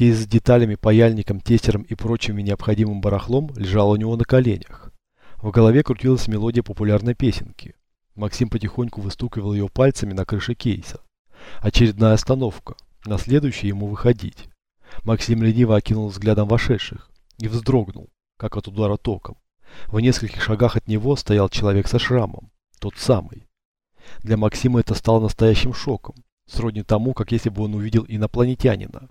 Кейс с деталями, паяльником, тестером и прочим необходимым барахлом лежал у него на коленях. В голове крутилась мелодия популярной песенки. Максим потихоньку выстукивал ее пальцами на крыше кейса. Очередная остановка. На следующий ему выходить. Максим лениво окинул взглядом вошедших и вздрогнул, как от удара током. В нескольких шагах от него стоял человек со шрамом. Тот самый. Для Максима это стало настоящим шоком, сродни тому, как если бы он увидел инопланетянина.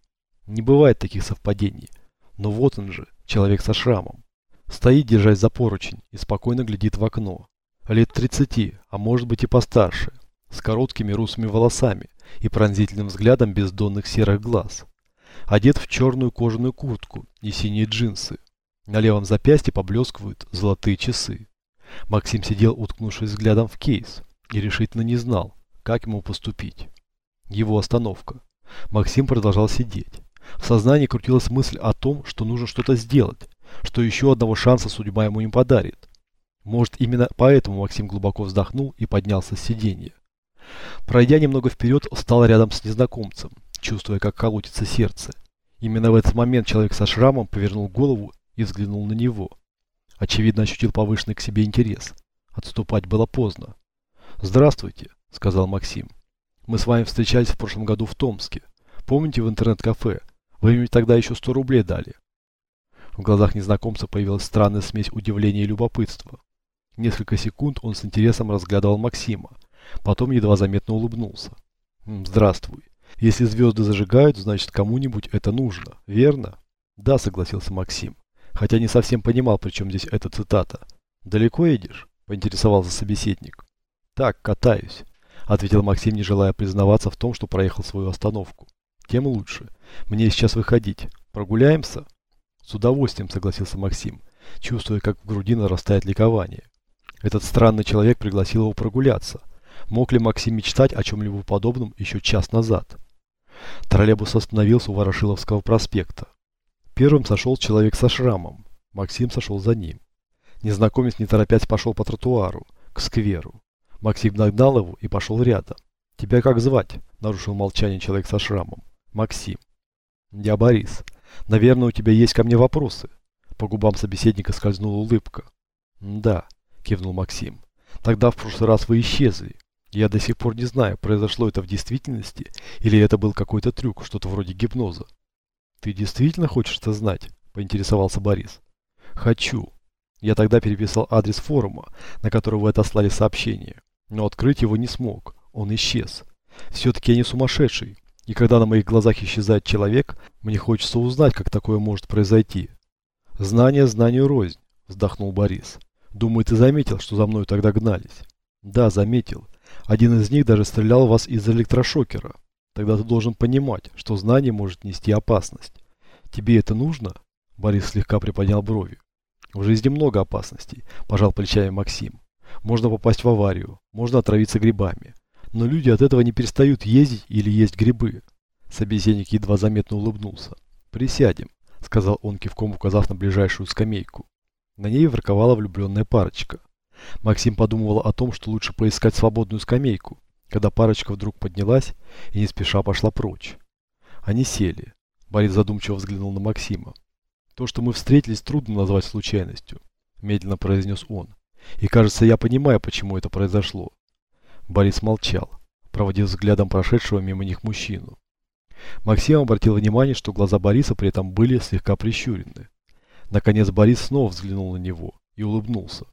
Не бывает таких совпадений. Но вот он же, человек со шрамом. Стоит, держась за поручень, и спокойно глядит в окно. Лет 30, а может быть и постарше, с короткими русыми волосами и пронзительным взглядом бездонных серых глаз. Одет в черную кожаную куртку и синие джинсы. На левом запястье поблескивают золотые часы. Максим сидел, уткнувшись взглядом в кейс, и решительно не знал, как ему поступить. Его остановка. Максим продолжал сидеть. В сознании крутилась мысль о том, что нужно что-то сделать, что еще одного шанса судьба ему не подарит. Может, именно поэтому Максим глубоко вздохнул и поднялся с сиденья. Пройдя немного вперед, встал рядом с незнакомцем, чувствуя, как колотится сердце. Именно в этот момент человек со шрамом повернул голову и взглянул на него. Очевидно, ощутил повышенный к себе интерес. Отступать было поздно. «Здравствуйте», — сказал Максим. «Мы с вами встречались в прошлом году в Томске. Помните в интернет-кафе? Вы мне тогда еще 100 рублей дали». В глазах незнакомца появилась странная смесь удивления и любопытства. Несколько секунд он с интересом разглядывал Максима. Потом едва заметно улыбнулся. «Здравствуй. Если звезды зажигают, значит кому-нибудь это нужно, верно?» «Да», согласился Максим. Хотя не совсем понимал, при чем здесь эта цитата. «Далеко едешь?» – поинтересовался собеседник. «Так, катаюсь», – ответил Максим, не желая признаваться в том, что проехал свою остановку. «Тем лучше. Мне сейчас выходить. Прогуляемся?» «С удовольствием», – согласился Максим, чувствуя, как в груди нарастает ликование. Этот странный человек пригласил его прогуляться. Мог ли Максим мечтать о чем-либо подобном еще час назад? Троллейбус остановился у Ворошиловского проспекта. Первым сошел человек со шрамом. Максим сошел за ним. Незнакомец не торопясь пошел по тротуару, к скверу. Максим нагнал его и пошел рядом. «Тебя как звать?» – нарушил молчание человек со шрамом. «Максим». «Я Борис. Наверное, у тебя есть ко мне вопросы?» По губам собеседника скользнула улыбка. «Да», – кивнул Максим. «Тогда в прошлый раз вы исчезли. Я до сих пор не знаю, произошло это в действительности или это был какой-то трюк, что-то вроде гипноза». «Ты действительно хочешь это знать?» – поинтересовался Борис. «Хочу. Я тогда переписал адрес форума, на который вы отослали сообщение, но открыть его не смог, он исчез. Все-таки я не сумасшедший, и когда на моих глазах исчезает человек, мне хочется узнать, как такое может произойти. Знание знанию рознь, вздохнул Борис. Думаю, ты заметил, что за мной тогда гнались? Да, заметил. Один из них даже стрелял вас из электрошокера. Тогда ты должен понимать, что знание может нести опасность. Тебе это нужно? Борис слегка приподнял брови. В жизни много опасностей, пожал плечами Максим. Можно попасть в аварию, можно отравиться грибами. Но люди от этого не перестают ездить или есть грибы. Собеседник едва заметно улыбнулся. «Присядем», — сказал он кивком, указав на ближайшую скамейку. На ней ворковала влюбленная парочка. Максим подумывал о том, что лучше поискать свободную скамейку, когда парочка вдруг поднялась и не спеша пошла прочь. Они сели. Борис задумчиво взглянул на Максима. То, что мы встретились, трудно назвать случайностью, медленно произнес он. И кажется, я понимаю, почему это произошло. Борис молчал, проводив взглядом прошедшего мимо них мужчину. Максим обратил внимание, что глаза Бориса при этом были слегка прищурены. Наконец Борис снова взглянул на него и улыбнулся.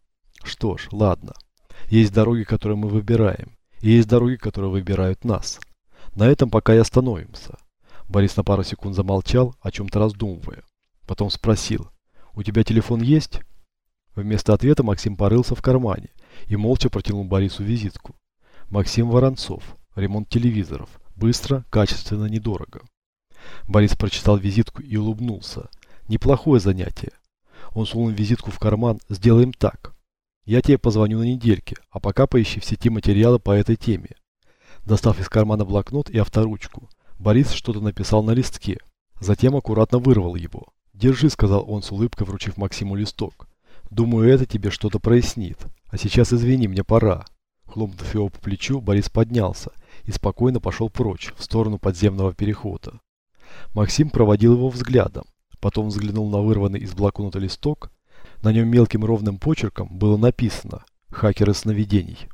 Что ж, ладно. Есть дороги, которые мы выбираем, и есть дороги, которые выбирают нас. На этом пока и остановимся. Борис на пару секунд замолчал, о чем-то раздумывая. Потом спросил, «У тебя телефон есть?» Вместо ответа Максим порылся в кармане и молча протянул Борису визитку. Максим Воронцов. Ремонт телевизоров. Быстро, качественно, недорого. Борис прочитал визитку и улыбнулся. Неплохое занятие. Он сунул визитку в карман. Сделаем так. Я тебе позвоню на недельке, а пока поищи в сети материалы по этой теме. Достав из кармана блокнот и авторучку, Борис что-то написал на листке. Затем аккуратно вырвал его. «Держи», — сказал он с улыбкой, вручив Максиму листок. «Думаю, это тебе что-то прояснит. А сейчас извини, мне пора». Хлопнув его по плечу, Борис поднялся и спокойно пошел прочь, в сторону подземного перехода. Максим проводил его взглядом, потом взглянул на вырванный из блокнота листок. На нем мелким ровным почерком было написано «Хакеры сновидений».